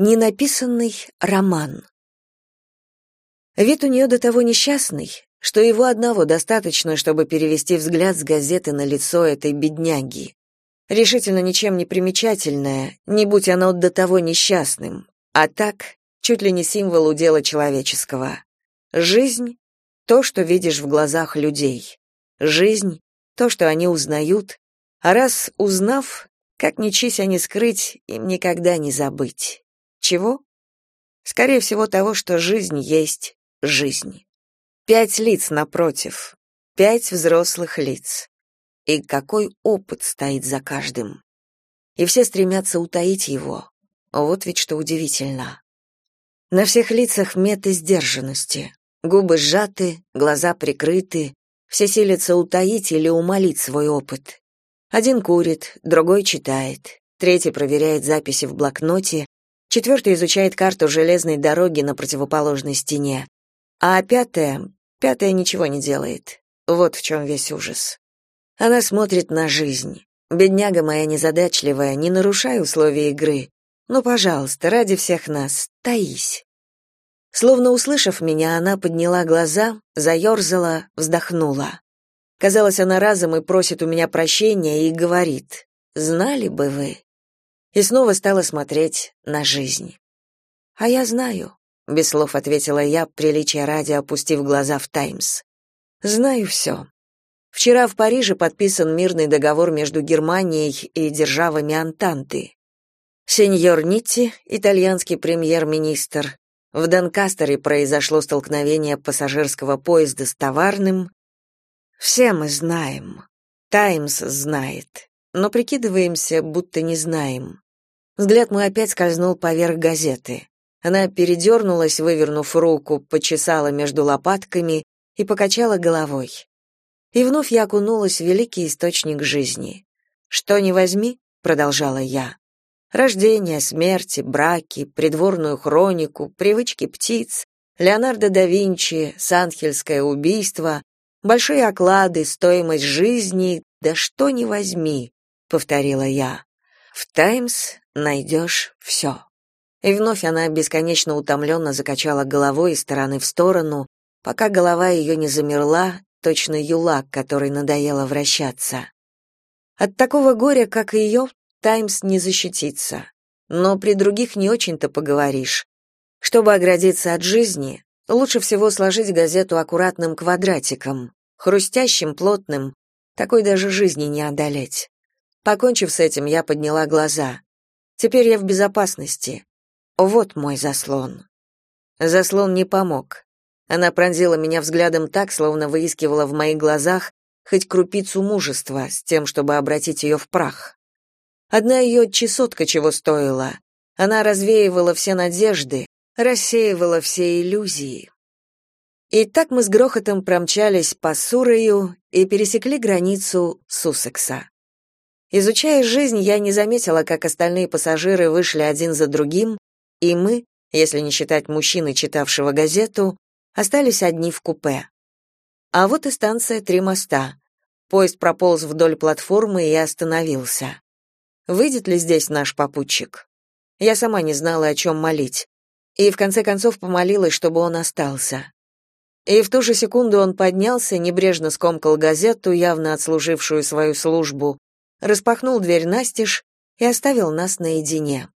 Ненаписанный роман. Вид у нее до того несчастный, что его одного достаточно, чтобы перевести взгляд с газеты на лицо этой бедняги. Решительно ничем не примечательное, не будь оно до того несчастным, а так, чуть ли не символ удела человеческого. Жизнь — то, что видишь в глазах людей. Жизнь — то, что они узнают, а раз узнав, как ни чись они скрыть, им никогда не забыть. Чего? Скорее всего, того, что жизнь есть жизнь. Пять лиц напротив, пять взрослых лиц. И какой опыт стоит за каждым. И все стремятся утаить его. Вот ведь что удивительно. На всех лицах меты сдержанности. Губы сжаты, глаза прикрыты. Все силятся утаить или умолить свой опыт. Один курит, другой читает, третий проверяет записи в блокноте, Четвертый изучает карту железной дороги на противоположной стене. А пятая... Пятая ничего не делает. Вот в чем весь ужас. Она смотрит на жизнь. Бедняга моя незадачливая, не нарушай условия игры. Ну, пожалуйста, ради всех нас, таись. Словно услышав меня, она подняла глаза, заерзала, вздохнула. Казалось, она разом и просит у меня прощения и говорит, «Знали бы вы, и снова стала смотреть на жизнь. «А я знаю», — без слов ответила я, приличия ради опустив глаза в «Таймс». «Знаю все. Вчера в Париже подписан мирный договор между Германией и державами Антанты. Сеньор Нитти, итальянский премьер-министр, в Донкастере произошло столкновение пассажирского поезда с товарным. Все мы знаем. Таймс знает но прикидываемся, будто не знаем. Взгляд мой опять скользнул поверх газеты. Она передернулась, вывернув руку, почесала между лопатками и покачала головой. И вновь я окунулась в великий источник жизни. «Что ни возьми», — продолжала я, — «рождение, смерти, браки, придворную хронику, привычки птиц, Леонардо да Винчи, Санхельское убийство, большие оклады, стоимость жизни, да что ни возьми, повторила я. В Таймс найдешь все». И вновь она бесконечно утомленно закачала головой из стороны в сторону, пока голова ее не замерла, точно юлак, который надоело вращаться. От такого горя, как ее, Таймс не защитится. Но при других не очень-то поговоришь. Чтобы оградиться от жизни, лучше всего сложить газету аккуратным квадратиком, хрустящим, плотным, такой даже жизни не одолеть. Покончив с этим, я подняла глаза. Теперь я в безопасности. Вот мой заслон. Заслон не помог. Она пронзила меня взглядом так, словно выискивала в моих глазах хоть крупицу мужества с тем, чтобы обратить ее в прах. Одна ее чесотка чего стоила. Она развеивала все надежды, рассеивала все иллюзии. И так мы с грохотом промчались по Сурою и пересекли границу Суссекса. Изучая жизнь, я не заметила, как остальные пассажиры вышли один за другим, и мы, если не считать мужчины, читавшего газету, остались одни в купе. А вот и станция Три моста. Поезд прополз вдоль платформы и остановился. Выйдет ли здесь наш попутчик? Я сама не знала, о чем молить. И в конце концов помолилась, чтобы он остался. И в ту же секунду он поднялся, небрежно скомкал газету, явно отслужившую свою службу, распахнул дверь настежь и оставил нас наедине.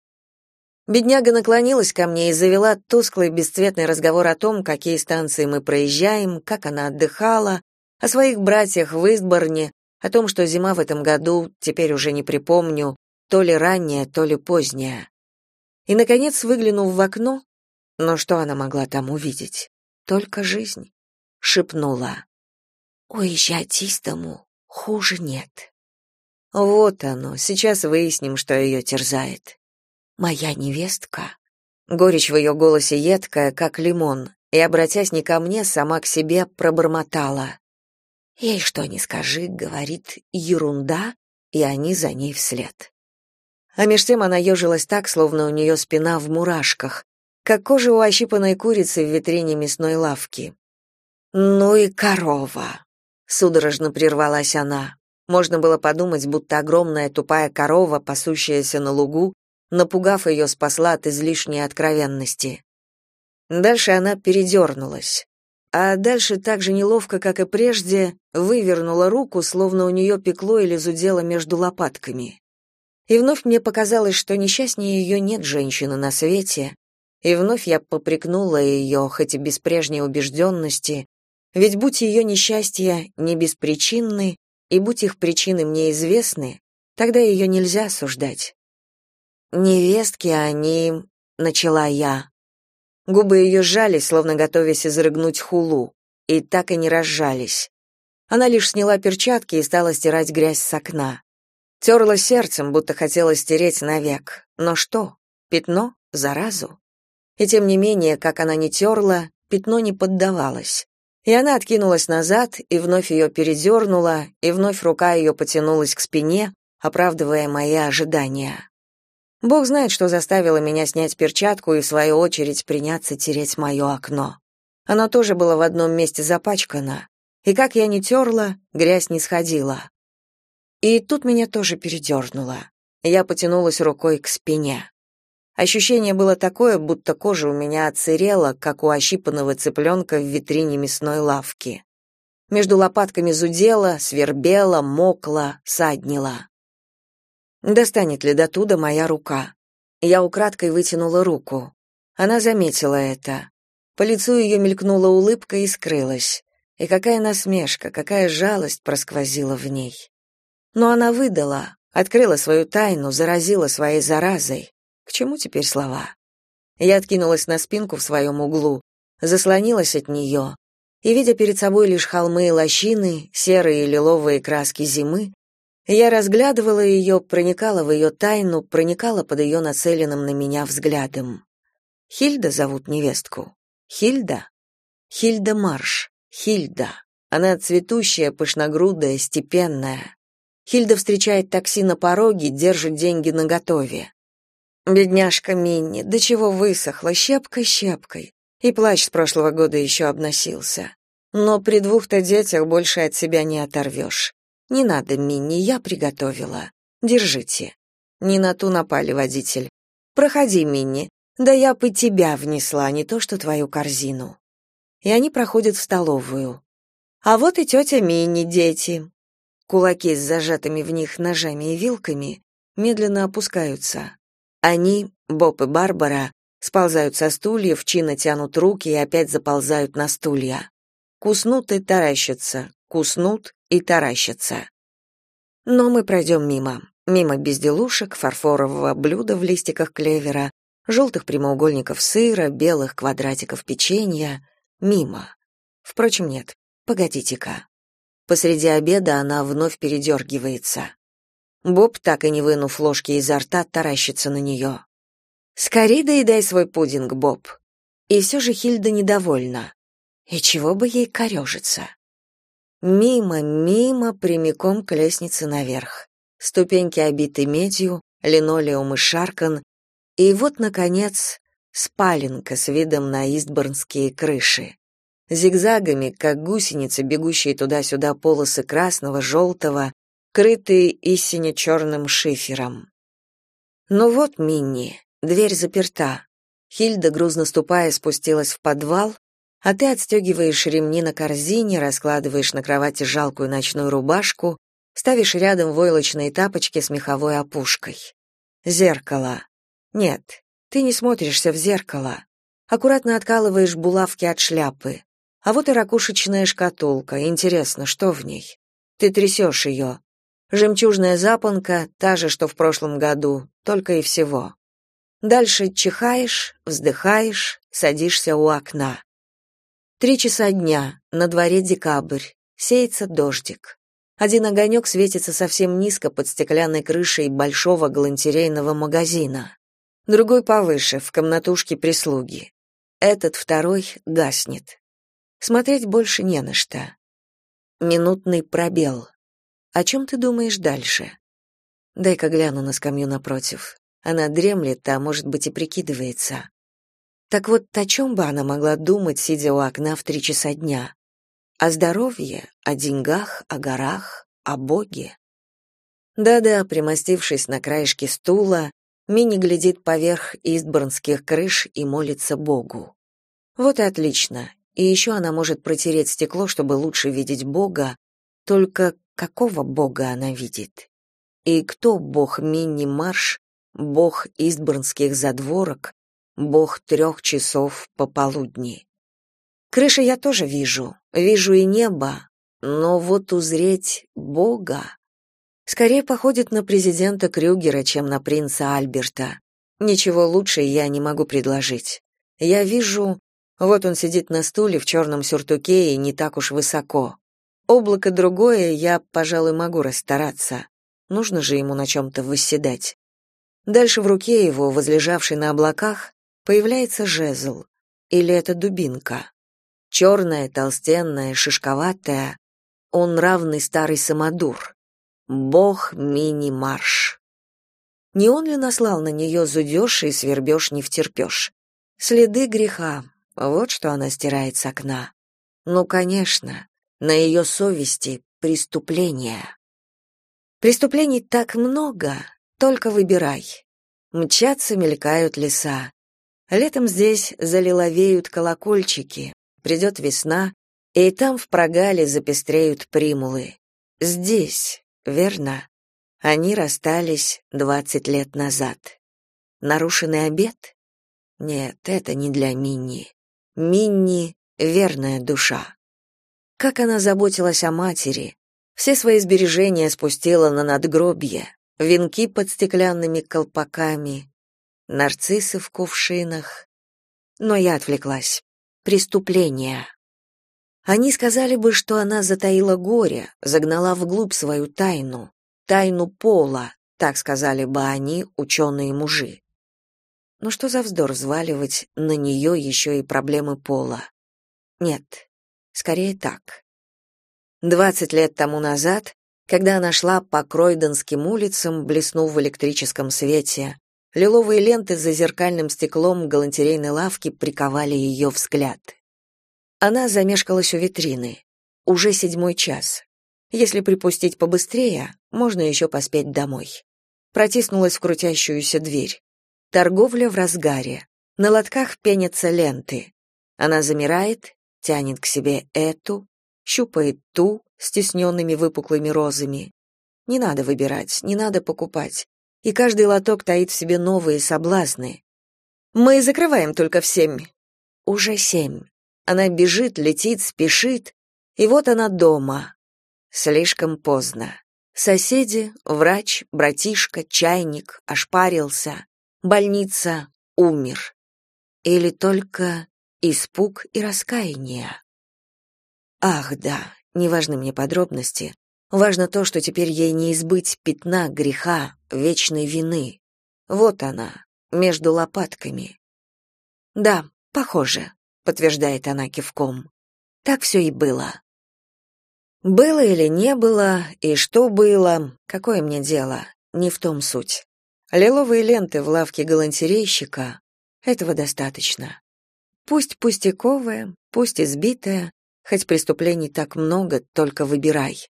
Бедняга наклонилась ко мне и завела тусклый бесцветный разговор о том, какие станции мы проезжаем, как она отдыхала, о своих братьях в Истборне, о том, что зима в этом году, теперь уже не припомню, то ли ранняя, то ли поздняя. И, наконец, выглянув в окно, но что она могла там увидеть? Только жизнь. Шепнула. «Уезжать из дому хуже нет». Вот оно, сейчас выясним, что ее терзает. Моя невестка. Горечь в ее голосе едкая, как лимон, и, обратясь не ко мне, сама к себе пробормотала. Ей что ни скажи, говорит, ерунда, и они за ней вслед. А меж тем она ежилась так, словно у нее спина в мурашках, как кожа у ощипанной курицы в витрине мясной лавки. «Ну и корова!» — судорожно прервалась она. Можно было подумать, будто огромная тупая корова, пасущаяся на лугу, напугав ее, спасла от излишней откровенности. Дальше она передернулась. А дальше так же неловко, как и прежде, вывернула руку, словно у нее пекло или зудело между лопатками. И вновь мне показалось, что несчастнее ее нет женщины на свете, и вновь я попрекнула ее, хоть и без прежней убежденности, ведь будь ее несчастья не беспричинны, и будь их причины мне известны, тогда ее нельзя осуждать. «Невестки они...» — начала я. Губы ее сжались, словно готовясь изрыгнуть хулу, и так и не разжались. Она лишь сняла перчатки и стала стирать грязь с окна. Терла сердцем, будто хотела стереть навек. Но что? Пятно? Заразу? И тем не менее, как она не терла, пятно не поддавалось. И она откинулась назад, и вновь ее передернула, и вновь рука ее потянулась к спине, оправдывая мои ожидания. Бог знает, что заставило меня снять перчатку и, в свою очередь, приняться тереть мое окно. Оно тоже было в одном месте запачкано, и как я не терла, грязь не сходила. И тут меня тоже передернуло. Я потянулась рукой к спине. Ощущение было такое, будто кожа у меня отсырела, как у ощипанного цыпленка в витрине мясной лавки. Между лопатками зудела, свербела, мокла, саднила. Достанет ли до туда моя рука? Я украдкой вытянула руку. Она заметила это. По лицу ее мелькнула улыбка и скрылась. И какая насмешка, какая жалость просквозила в ней. Но она выдала, открыла свою тайну, заразила своей заразой. К чему теперь слова? Я откинулась на спинку в своем углу, заслонилась от нее, и, видя перед собой лишь холмы и лощины, серые и лиловые краски зимы, я разглядывала ее, проникала в ее тайну, проникала под ее нацеленным на меня взглядом. Хильда зовут невестку. Хильда? Хильда Марш. Хильда. Она цветущая, пышногрудая, степенная. Хильда встречает такси на пороге, держит деньги наготове. Бедняжка Минни, до чего высохла, щепкой щепкой. И плащ с прошлого года еще обносился. Но при двух-то детях больше от себя не оторвешь. Не надо, Минни, я приготовила. Держите. Не на ту напали водитель. Проходи, Минни. Да я бы тебя внесла, не то что твою корзину. И они проходят в столовую. А вот и тетя Минни, дети. Кулаки с зажатыми в них ножами и вилками медленно опускаются. Они, Боб и Барбара, сползают со стульев, чинно тянут руки и опять заползают на стулья. Куснут и таращатся, куснут и таращатся. Но мы пройдем мимо. Мимо безделушек, фарфорового блюда в листиках клевера, желтых прямоугольников сыра, белых квадратиков печенья. Мимо. Впрочем, нет. Погодите-ка. Посреди обеда она вновь передергивается. Боб, так и не вынув ложки изо рта, таращится на нее. «Скорей доедай свой пудинг, Боб». И все же Хильда недовольна. И чего бы ей корежиться? Мимо, мимо, прямиком к лестнице наверх. Ступеньки обиты медью, линолеум и шаркан, и вот, наконец, спаленка с видом на истборнские крыши. Зигзагами, как гусеницы, бегущие туда-сюда полосы красного, желтого, крытые истине черным шифером. Ну вот, Минни, дверь заперта. Хильда, грузно ступая, спустилась в подвал, а ты отстегиваешь ремни на корзине, раскладываешь на кровати жалкую ночную рубашку, ставишь рядом войлочные тапочки с меховой опушкой. Зеркало. Нет, ты не смотришься в зеркало. Аккуратно откалываешь булавки от шляпы. А вот и ракушечная шкатулка. Интересно, что в ней? Ты трясешь ее. Жемчужная запонка, та же, что в прошлом году, только и всего. Дальше чихаешь, вздыхаешь, садишься у окна. Три часа дня, на дворе декабрь, сеется дождик. Один огонек светится совсем низко под стеклянной крышей большого галантерейного магазина. Другой повыше, в комнатушке прислуги. Этот второй гаснет. Смотреть больше не на что. Минутный пробел. О чем ты думаешь дальше? Дай-ка гляну на скамью напротив. Она дремлет, а может быть и прикидывается. Так вот, о чем бы она могла думать, сидя у окна в три часа дня? О здоровье, о деньгах, о горах, о Боге? Да-да, примостившись на краешке стула, Мини глядит поверх истборнских крыш и молится Богу. Вот и отлично. И еще она может протереть стекло, чтобы лучше видеть Бога. Только какого Бога она видит? И кто бог Минни Марш, бог Истборнских задворок, бог трех часов пополудни? Крыши я тоже вижу, вижу и небо, но вот узреть Бога скорее походит на президента Крюгера, чем на принца Альберта. Ничего лучше я не могу предложить. Я вижу, вот он сидит на стуле в черном сюртуке и не так уж высоко. Облако другое, я, пожалуй, могу расстараться. Нужно же ему на чем-то восседать. Дальше в руке его, возлежавшей на облаках, появляется жезл. Или это дубинка. Черная, толстенная, шишковатая. Он равный старый самодур. Бог мини-марш. Не он ли наслал на нее зудешь и свербешь не втерпешь? Следы греха, вот что она стирает с окна. Ну, конечно, на ее совести преступление. Преступлений так много, только выбирай. Мчатся, мелькают леса. Летом здесь залиловеют колокольчики. Придет весна, и там в прогале запестреют примулы. Здесь, верно? Они расстались двадцать лет назад. Нарушенный обед? Нет, это не для Минни. Минни — верная душа. Как она заботилась о матери, все свои сбережения спустила на надгробье, венки под стеклянными колпаками, нарциссы в кувшинах. Но я отвлеклась. Преступление. Они сказали бы, что она затаила горе, загнала вглубь свою тайну, тайну пола, так сказали бы они, ученые-мужи. Но что за вздор взваливать на нее еще и проблемы пола? Нет, скорее так. Двадцать лет тому назад, когда она шла по Кройденским улицам, блеснув в электрическом свете, лиловые ленты за зеркальным стеклом галантерейной лавки приковали ее взгляд. Она замешкалась у витрины. Уже седьмой час. Если припустить побыстрее, можно еще поспеть домой. Протиснулась в крутящуюся дверь. Торговля в разгаре. На лотках пенятся ленты. Она замирает, тянет к себе эту, щупает ту с тесненными выпуклыми розами. Не надо выбирать, не надо покупать. И каждый лоток таит в себе новые соблазны. Мы закрываем только в семь. Уже семь. Она бежит, летит, спешит, и вот она дома. Слишком поздно. Соседи, врач, братишка, чайник, ошпарился больница, умер. Или только испуг и раскаяние. Ах, да, не важны мне подробности. Важно то, что теперь ей не избыть пятна греха, вечной вины. Вот она, между лопатками. Да, похоже, подтверждает она кивком. Так все и было. Было или не было, и что было, какое мне дело, не в том суть. Лиловые ленты в лавке галантерейщика — этого достаточно. Пусть пустяковая, пусть избитая, хоть преступлений так много, только выбирай.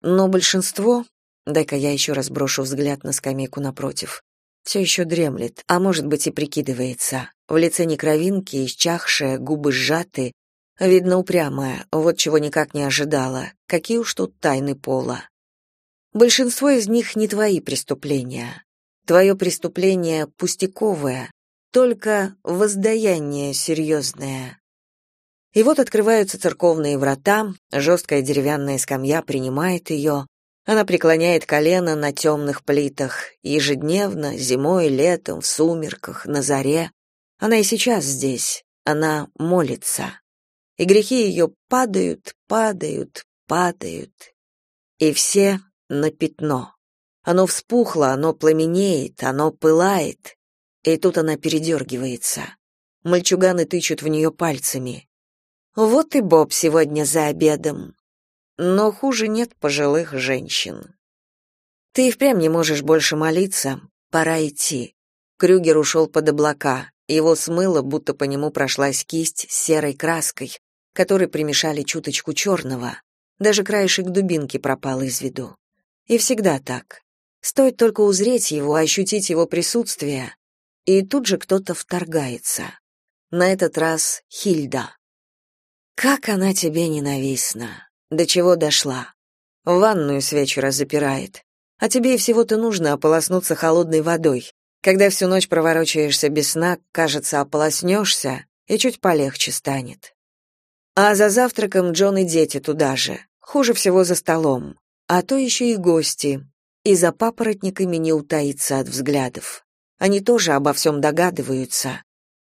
Но большинство, дай-ка я еще раз брошу взгляд на скамейку напротив, все еще дремлет, а может быть и прикидывается. В лице некровинки, исчахшая, губы сжаты, видно упрямая, вот чего никак не ожидала. Какие уж тут тайны пола. Большинство из них не твои преступления. Твое преступление пустяковое, только воздаяние серьезное. И вот открываются церковные врата, жесткая деревянная скамья принимает ее, она преклоняет колено на темных плитах, ежедневно, зимой, летом, в сумерках, на заре. Она и сейчас здесь, она молится. И грехи ее падают, падают, падают. И все на пятно. Оно вспухло, оно пламенеет, оно пылает. И тут она передергивается. Мальчуганы тычут в нее пальцами. Вот и Боб сегодня за обедом. Но хуже нет пожилых женщин. Ты и впрямь не можешь больше молиться, пора идти. Крюгер ушел под облака. Его смыло, будто по нему прошлась кисть с серой краской, которой примешали чуточку черного. Даже краешек дубинки пропал из виду. И всегда так. Стоит только узреть его, ощутить его присутствие, и тут же кто-то вторгается. На этот раз Хильда. Как она тебе ненавистна. До чего дошла. В ванную с вечера запирает. А тебе и всего-то нужно ополоснуться холодной водой. Когда всю ночь проворочаешься без сна, кажется, ополоснешься, и чуть полегче станет. А за завтраком Джон и дети туда же. Хуже всего за столом. А то еще и гости. И за папоротниками не утаиться от взглядов. Они тоже обо всем догадываются.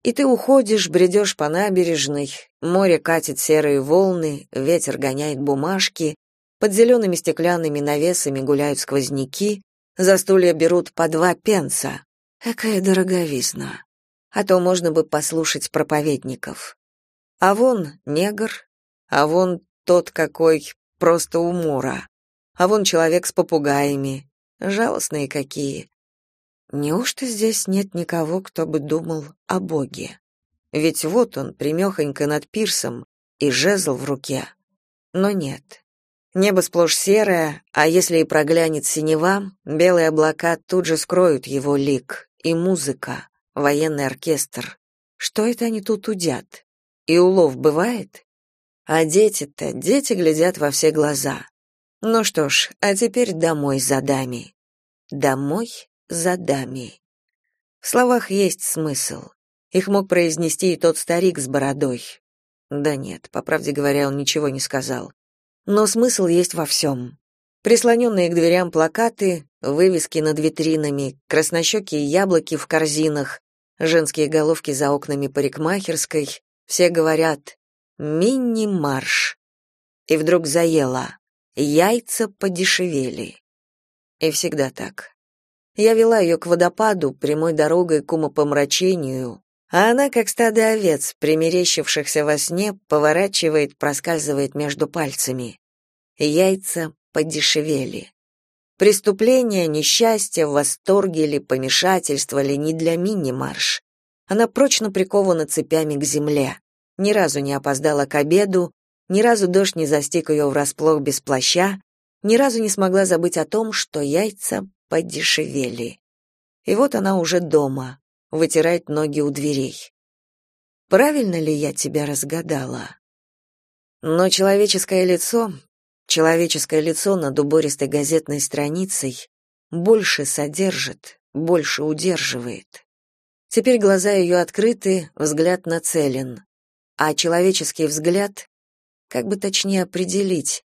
И ты уходишь, бредешь по набережной, море катит серые волны, ветер гоняет бумажки, под зелеными стеклянными навесами гуляют сквозняки, за стулья берут по два пенса. Какая дороговизна. А то можно бы послушать проповедников. А вон негр, а вон тот какой, просто умора. А вон человек с попугаями. Жалостные какие. Неужто здесь нет никого, кто бы думал о Боге? Ведь вот он, примехонько над пирсом, и жезл в руке. Но нет. Небо сплошь серое, а если и проглянет синева, белые облака тут же скроют его лик. И музыка, военный оркестр. Что это они тут удят? И улов бывает? А дети-то, дети глядят во все глаза. Ну что ж, а теперь домой за дами. Домой за дами. В словах есть смысл. Их мог произнести и тот старик с бородой. Да нет, по правде говоря, он ничего не сказал. Но смысл есть во всем. Прислоненные к дверям плакаты, вывески над витринами, краснощекие яблоки в корзинах, женские головки за окнами парикмахерской, все говорят «мини-марш». И вдруг заело. Яйца подешевели. И всегда так. Я вела ее к водопаду, прямой дорогой к умопомрачению, а она, как стадо овец, примерещившихся во сне, поворачивает, проскальзывает между пальцами. Яйца подешевели. Преступление, несчастье, восторги или помешательство ли не для мини-марш. Она прочно прикована цепями к земле. Ни разу не опоздала к обеду, ни разу дождь не застиг ее врасплох без плаща, ни разу не смогла забыть о том, что яйца подешевели. И вот она уже дома, вытирает ноги у дверей. Правильно ли я тебя разгадала? Но человеческое лицо, человеческое лицо над убористой газетной страницей больше содержит, больше удерживает. Теперь глаза ее открыты, взгляд нацелен. А человеческий взгляд, как бы точнее определить,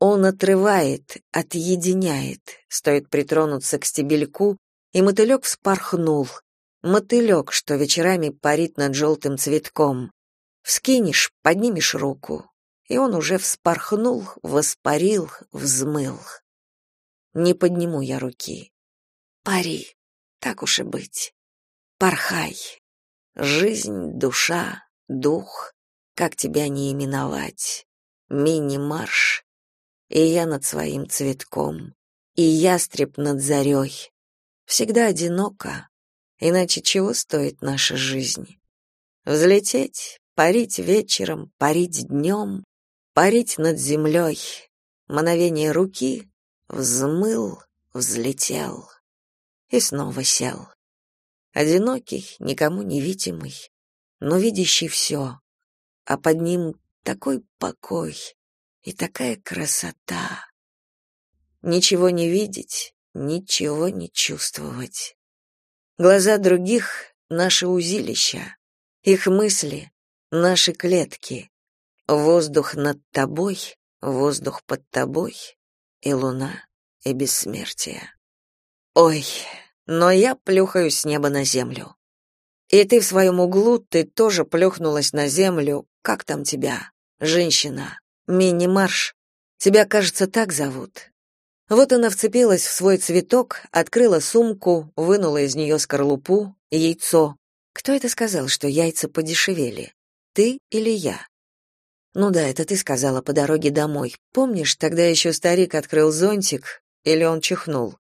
он отрывает, отъединяет. Стоит притронуться к стебельку, и мотылек вспорхнул. Мотылек, что вечерами парит над желтым цветком. Вскинешь, поднимешь руку, и он уже вспорхнул, воспарил, взмыл. Не подниму я руки. Пари, так уж и быть. Порхай. Жизнь, душа, дух, как тебя не именовать. Мини-марш и я над своим цветком, и ястреб над зарей. Всегда одиноко, иначе чего стоит наша жизнь? Взлететь, парить вечером, парить днем, парить над землей. Мановение руки взмыл, взлетел и снова сел. Одинокий, никому не видимый, но видящий все, а под ним такой покой, и такая красота. Ничего не видеть, ничего не чувствовать. Глаза других — наши узилища, их мысли — наши клетки. Воздух над тобой, воздух под тобой, и луна, и бессмертие. Ой, но я плюхаюсь с неба на землю. И ты в своем углу, ты тоже плюхнулась на землю. Как там тебя, женщина? Мини-марш. Тебя, кажется, так зовут. Вот она вцепилась в свой цветок, открыла сумку, вынула из нее скорлупу, яйцо. Кто это сказал, что яйца подешевели? Ты или я? Ну да, это ты сказала по дороге домой. Помнишь, тогда еще старик открыл зонтик, или он чихнул?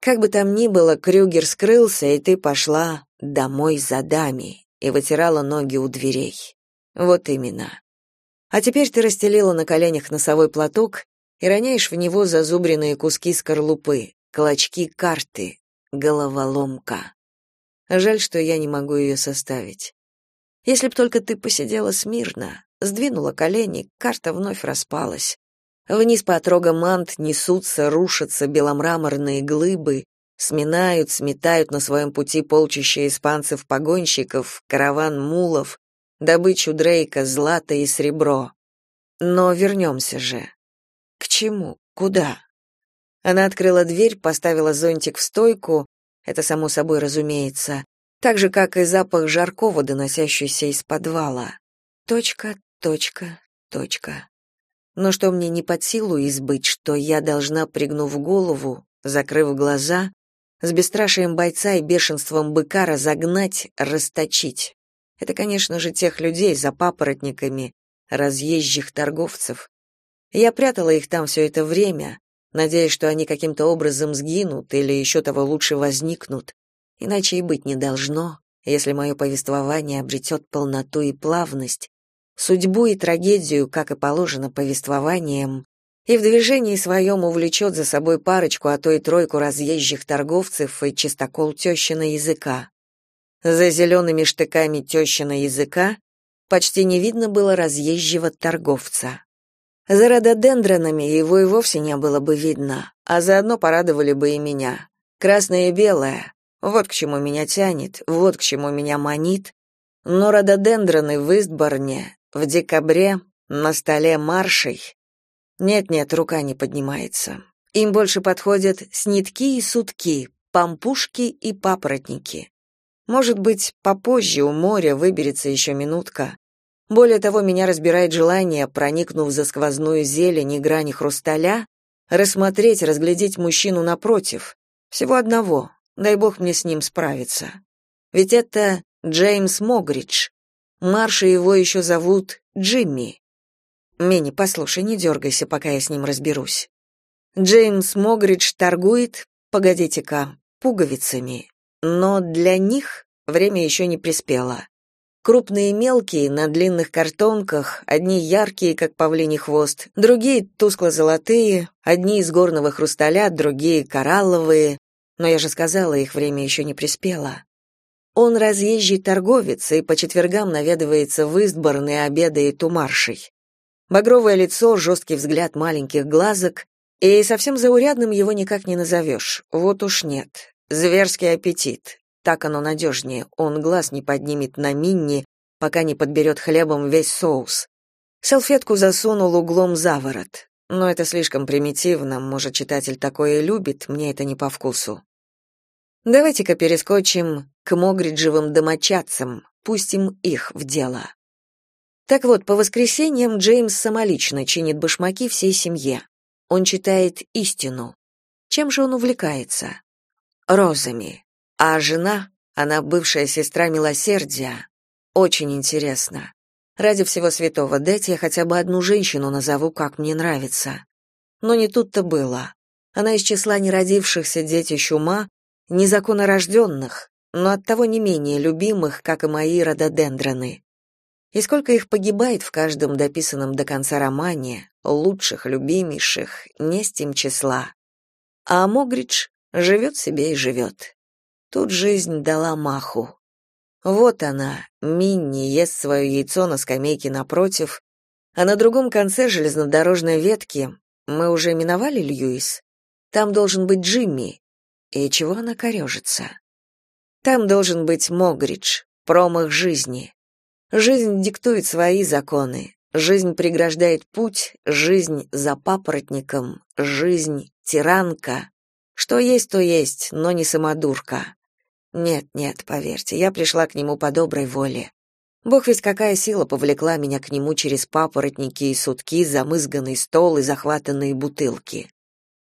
Как бы там ни было, Крюгер скрылся, и ты пошла домой за дами и вытирала ноги у дверей. Вот именно. А теперь ты расстелила на коленях носовой платок и роняешь в него зазубренные куски скорлупы, клочки карты, головоломка. Жаль, что я не могу ее составить. Если б только ты посидела смирно, сдвинула колени, карта вновь распалась. Вниз по отрогам мант несутся, рушатся беломраморные глыбы, сминают, сметают на своем пути полчища испанцев-погонщиков, караван мулов, добычу Дрейка, злато и сребро. Но вернемся же. К чему? Куда? Она открыла дверь, поставила зонтик в стойку, это само собой разумеется, так же, как и запах жаркого, доносящийся из подвала. Точка, точка, точка. Но что мне не под силу избыть, что я должна, пригнув голову, закрыв глаза, с бесстрашием бойца и бешенством быка разогнать, расточить. Это, конечно же, тех людей за папоротниками, разъезжих торговцев. Я прятала их там все это время, надеясь, что они каким-то образом сгинут или еще того лучше возникнут. Иначе и быть не должно, если мое повествование обретет полноту и плавность, судьбу и трагедию, как и положено повествованием, и в движении своем увлечет за собой парочку, а то и тройку разъезжих торговцев и чистокол тещина языка. За зелеными штыками тещина языка почти не видно было разъезжего торговца. За рододендронами его и вовсе не было бы видно, а заодно порадовали бы и меня. Красное и белое, вот к чему меня тянет, вот к чему меня манит. Но рододендроны в Истборне в декабре на столе маршей нет-нет, рука не поднимается. Им больше подходят снитки и сутки, пампушки и папоротники. Может быть, попозже у моря выберется еще минутка. Более того, меня разбирает желание, проникнув за сквозную зелень и грани хрусталя, рассмотреть, разглядеть мужчину напротив. Всего одного, дай бог мне с ним справиться. Ведь это Джеймс Могридж. Марша его еще зовут Джимми. Мини, послушай, не дергайся, пока я с ним разберусь. Джеймс Могридж торгует, погодите-ка, пуговицами. Но для них время еще не приспело. Крупные и мелкие, на длинных картонках, одни яркие, как павлиний хвост, другие тускло-золотые, одни из горного хрусталя, другие коралловые. Но я же сказала, их время еще не приспело. Он разъезжий торговец и по четвергам наведывается в Истборн и обедает у маршей. Багровое лицо, жесткий взгляд маленьких глазок, и совсем заурядным его никак не назовешь. Вот уж нет. Зверский аппетит. Так оно надежнее. Он глаз не поднимет на Минни, пока не подберет хлебом весь соус. Салфетку засунул углом за ворот. Но это слишком примитивно, может, читатель такое и любит, мне это не по вкусу. Давайте-ка перескочим к Могриджевым домочадцам, пустим их в дело. Так вот, по воскресеньям Джеймс самолично чинит башмаки всей семье. Он читает истину. Чем же он увлекается? Розами. А жена, она бывшая сестра милосердия. Очень интересно. Ради всего святого, дайте я хотя бы одну женщину назову, как мне нравится. Но не тут-то было. Она из числа неродившихся детищ ума, незаконнорожденных, но оттого не менее любимых, как и мои рододендроны. И сколько их погибает в каждом дописанном до конца романе, лучших, любимейших, не с тем числа. А Могридж живет себе и живет. Тут жизнь дала маху. Вот она, Минни, ест свое яйцо на скамейке напротив, а на другом конце железнодорожной ветки мы уже миновали Льюис. Там должен быть Джимми. И чего она корежится? Там должен быть Могридж, промах жизни. Жизнь диктует свои законы. Жизнь преграждает путь, жизнь за папоротником, жизнь тиранка. Что есть, то есть, но не самодурка. Нет, нет, поверьте, я пришла к нему по доброй воле. Бог ведь какая сила повлекла меня к нему через папоротники и сутки, замызганный стол и захватанные бутылки.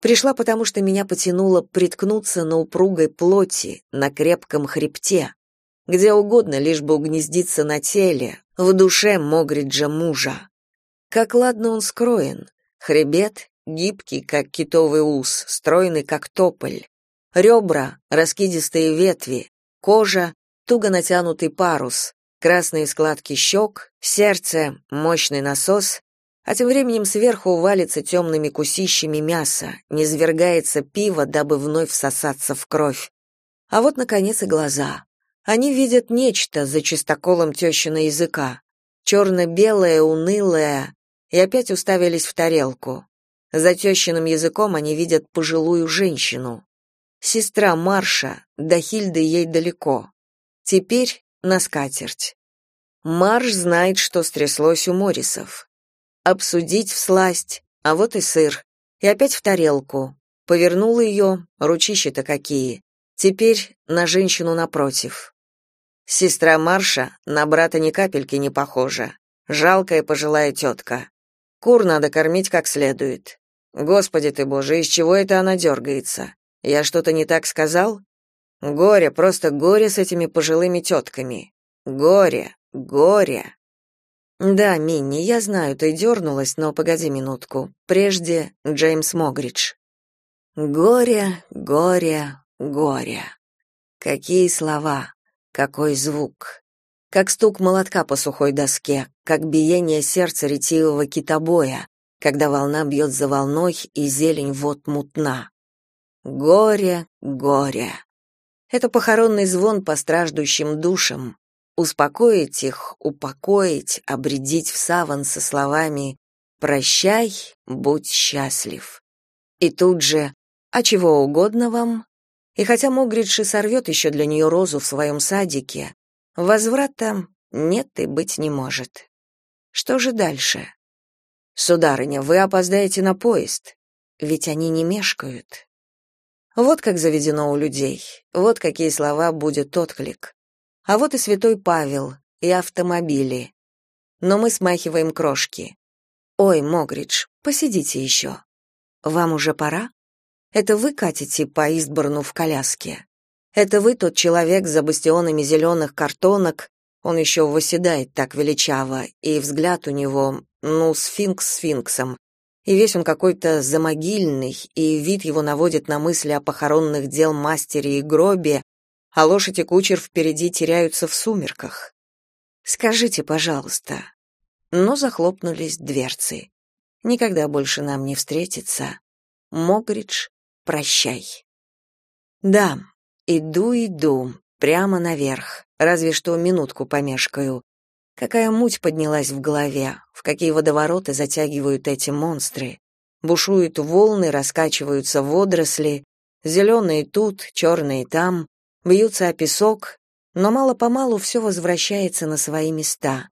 Пришла потому, что меня потянуло приткнуться на упругой плоти, на крепком хребте, где угодно, лишь бы угнездиться на теле, в душе Могриджа мужа. Как ладно он скроен. Хребет гибкий, как китовый ус, стройный, как тополь. Ребра — раскидистые ветви, кожа — туго натянутый парус, красные складки щек, сердце — мощный насос, А тем временем сверху валится темными кусищами мясо, низвергается пиво, дабы вновь всосаться в кровь. А вот, наконец, и глаза. Они видят нечто за чистоколом тещина языка. Черно-белое, унылое, и опять уставились в тарелку. За тещиным языком они видят пожилую женщину. Сестра Марша, до Хильды ей далеко. Теперь на скатерть. Марш знает, что стряслось у Морисов. Обсудить всласть, а вот и сыр. И опять в тарелку. Повернул ее, ручища-то какие. Теперь на женщину напротив. Сестра Марша на брата ни капельки не похожа. Жалкая пожилая тетка. Кур надо кормить как следует. Господи ты боже, из чего это она дергается? Я что-то не так сказал? Горе, просто горе с этими пожилыми тетками. Горе, горе. Да, Минни, я знаю, ты дернулась, но погоди минутку. Прежде Джеймс Могридж. Горе, горе, горе. Какие слова, какой звук. Как стук молотка по сухой доске, как биение сердца ретивого китобоя, когда волна бьет за волной и зелень вот мутна. Горе, горе. Это похоронный звон по страждущим душам. Успокоить их, упокоить, обредить в саван со словами «Прощай, будь счастлив». И тут же «А чего угодно вам?» И хотя Могридж и сорвет еще для нее розу в своем садике, возврата нет и быть не может. Что же дальше? Сударыня, вы опоздаете на поезд, ведь они не мешкают. Вот как заведено у людей, вот какие слова будет отклик. А вот и святой Павел, и автомобили. Но мы смахиваем крошки. Ой, Могридж, посидите еще. Вам уже пора? Это вы катите по Истборну в коляске. Это вы тот человек за бастионами зеленых картонок, он еще восседает так величаво, и взгляд у него, ну, сфинкс сфинксом, и весь он какой-то замогильный, и вид его наводит на мысли о похоронных дел мастере и гробе, а лошадь и кучер впереди теряются в сумерках. Скажите, пожалуйста. Но захлопнулись дверцы. Никогда больше нам не встретиться. Могридж прощай. Да, иду, иду, прямо наверх, разве что минутку помешкаю. Какая муть поднялась в голове, в какие водовороты затягивают эти монстры. Бушуют волны, раскачиваются водоросли, зеленые тут, черные там, бьются о песок, но мало-помалу все возвращается на свои места.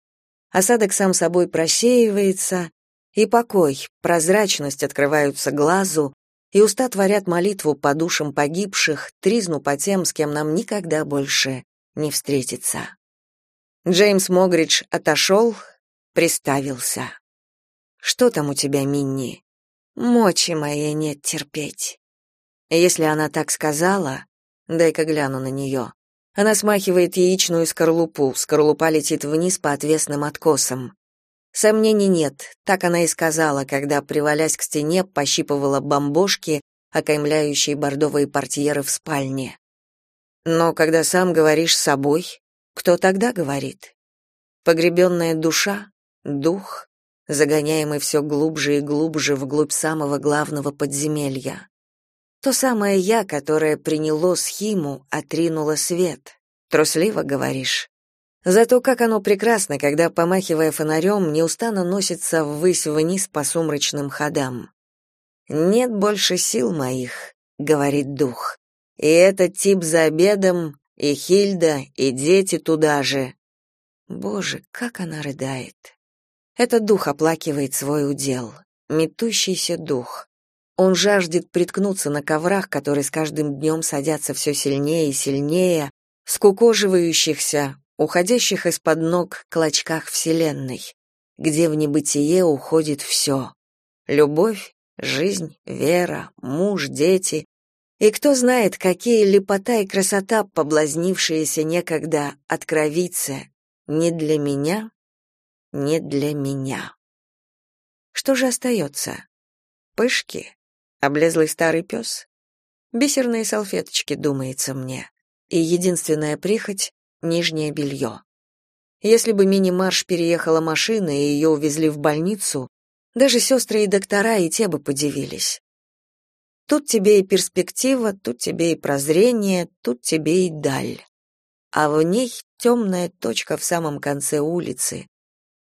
Осадок сам собой просеивается, и покой, прозрачность открываются глазу, и уста творят молитву по душам погибших, тризну по тем, с кем нам никогда больше не встретиться. Джеймс Могридж отошел, приставился. «Что там у тебя, Минни?» «Мочи моей нет терпеть». Если она так сказала, дай-ка гляну на нее. Она смахивает яичную скорлупу, скорлупа летит вниз по отвесным откосам. Сомнений нет, так она и сказала, когда, привалясь к стене, пощипывала бомбошки, окаймляющие бордовые портьеры в спальне. Но когда сам говоришь с собой, кто тогда говорит? Погребенная душа, дух, загоняемый все глубже и глубже вглубь самого главного подземелья. То самое я, которое приняло схиму, отринуло свет. Трусливо говоришь. Зато как оно прекрасно, когда, помахивая фонарем, неустанно носится ввысь-вниз по сумрачным ходам. «Нет больше сил моих», — говорит дух. «И этот тип за обедом, и Хильда, и дети туда же». Боже, как она рыдает. Этот дух оплакивает свой удел, метущийся дух. Он жаждет приткнуться на коврах, которые с каждым днем садятся все сильнее и сильнее, скукоживающихся, уходящих из-под ног клочках Вселенной, где в небытие уходит все. Любовь, жизнь, вера, муж, дети. И кто знает, какие лепота и красота, поблазнившиеся некогда откровиться, не для меня, не для меня. Что же остается? Пышки? Облезлый старый пес? Бисерные салфеточки, думается мне. И единственная прихоть нижнее белье. Если бы мини-марш переехала машина и ее увезли в больницу, Даже сестры и доктора и те бы подивились. Тут тебе и перспектива, тут тебе и прозрение, тут тебе и даль. А в ней темная точка в самом конце улицы.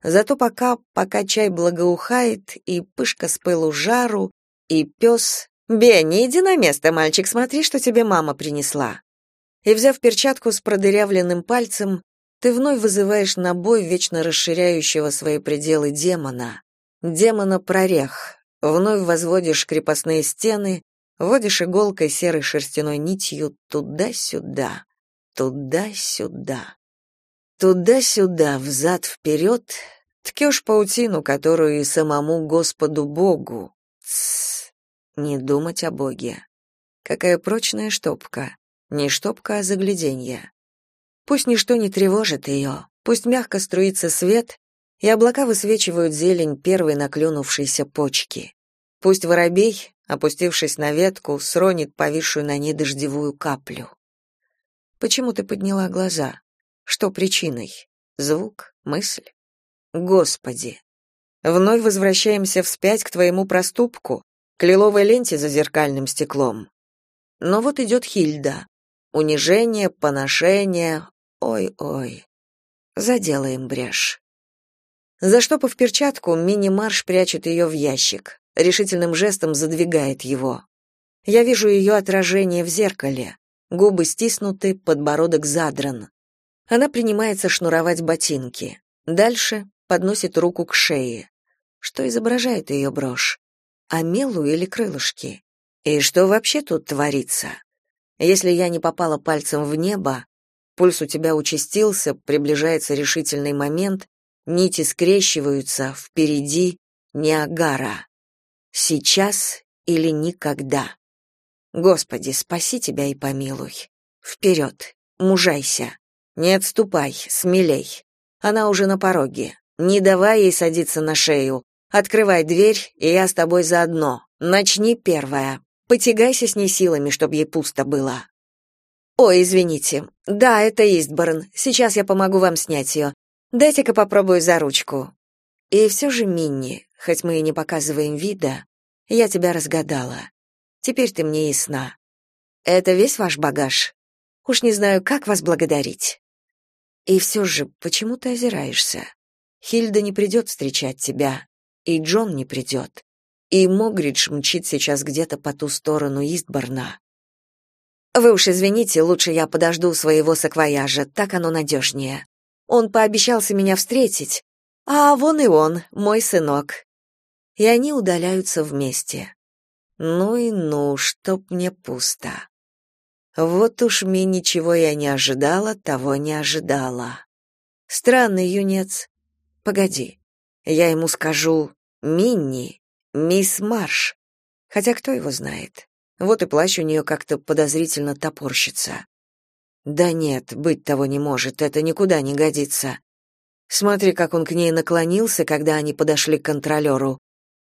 Зато пока, пока чай благоухает, и пышка с пылу жару, и пес... «Бенни, иди на место, мальчик, смотри, что тебе мама принесла». И, взяв перчатку с продырявленным пальцем, ты вновь вызываешь на бой вечно расширяющего свои пределы демона. Демона прорех. Вновь возводишь крепостные стены, водишь иголкой серой шерстяной нитью туда-сюда, туда-сюда. Туда-сюда, взад-вперед, ткешь паутину, которую и самому Господу Богу. Тссс, не думать о Боге. Какая прочная штопка. Не штопка, а загляденье. Пусть ничто не тревожит ее, пусть мягко струится свет, и облака высвечивают зелень первой наклюнувшейся почки. Пусть воробей, опустившись на ветку, сронит повисшую на ней дождевую каплю. Почему ты подняла глаза? Что причиной? Звук? Мысль? Господи! Вновь возвращаемся вспять к твоему проступку, к лиловой ленте за зеркальным стеклом. Но вот идет Хильда. Унижение, поношение. Ой-ой. Заделаем брешь. Заштопав перчатку, мини-марш прячет ее в ящик, решительным жестом задвигает его. Я вижу ее отражение в зеркале. Губы стиснуты, подбородок задран. Она принимается шнуровать ботинки. Дальше подносит руку к шее. Что изображает ее брошь? Амелу или крылышки? И что вообще тут творится? Если я не попала пальцем в небо, пульс у тебя участился, приближается решительный момент, нити скрещиваются, впереди Ниагара. Сейчас или никогда. Господи, спаси тебя и помилуй. Вперед, мужайся. Не отступай, смелей. Она уже на пороге. Не давай ей садиться на шею. Открывай дверь, и я с тобой заодно. Начни первая. Потягайся с ней силами, чтобы ей пусто было. Ой, извините. Да, это Истборн. Сейчас я помогу вам снять ее. Дайте-ка попробую за ручку. И все же, Минни, хоть мы и не показываем вида, я тебя разгадала. Теперь ты мне ясна. Это весь ваш багаж? Уж не знаю, как вас благодарить. И все же, почему ты озираешься? Хильда не придет встречать тебя, и Джон не придет, и Могридж мчит сейчас где-то по ту сторону Истборна. Вы уж извините, лучше я подожду своего саквояжа, так оно надежнее. Он пообещался меня встретить, а вон и он, мой сынок. И они удаляются вместе. Ну и ну, чтоб мне пусто. Вот уж мне ничего я не ожидала, того не ожидала. Странный юнец. Погоди. Я ему скажу Минни, мисс Марш. Хотя кто его знает? Вот и плащ у нее как-то подозрительно топорщится. Да нет, быть того не может, это никуда не годится. Смотри, как он к ней наклонился, когда они подошли к контролеру.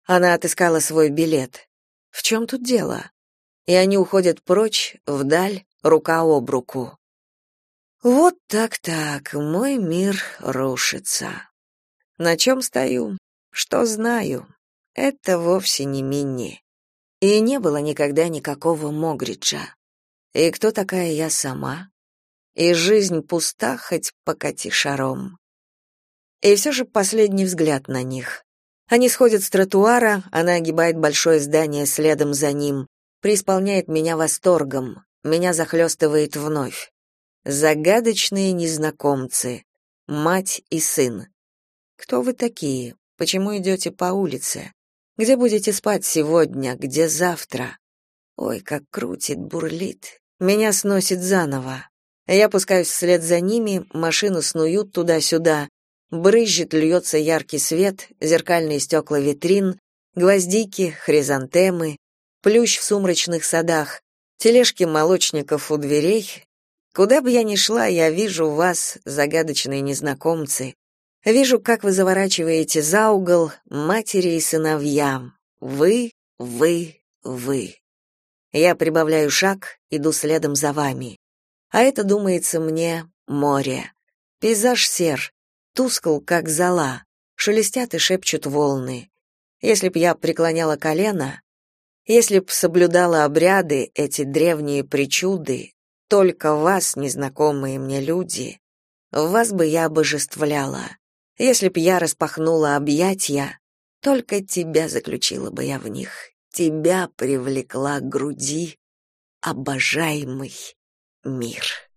Она отыскала свой билет. В чем тут дело? и они уходят прочь, вдаль, рука об руку. Вот так-так, мой мир рушится. На чем стою? Что знаю? Это вовсе не Минни. И не было никогда никакого Могриджа. И кто такая я сама? И жизнь пуста, хоть покати шаром. И все же последний взгляд на них. Они сходят с тротуара, она огибает большое здание следом за ним преисполняет меня восторгом, меня захлестывает вновь. Загадочные незнакомцы, мать и сын. Кто вы такие? Почему идете по улице? Где будете спать сегодня? Где завтра? Ой, как крутит, бурлит. Меня сносит заново. Я пускаюсь вслед за ними, машину снуют туда-сюда. Брызжет, льется яркий свет, зеркальные стекла витрин, гвоздики, хризантемы, плющ в сумрачных садах, тележки молочников у дверей. Куда бы я ни шла, я вижу вас, загадочные незнакомцы. Вижу, как вы заворачиваете за угол матери и сыновьям. Вы, вы, вы. Я прибавляю шаг, иду следом за вами. А это, думается мне, море. Пейзаж сер, тускл, как зола, шелестят и шепчут волны. Если б я преклоняла колено, если б соблюдала обряды, эти древние причуды, только вас, незнакомые мне люди, вас бы я обожествляла. Если б я распахнула объятья, только тебя заключила бы я в них, тебя привлекла к груди, обожаемый мир.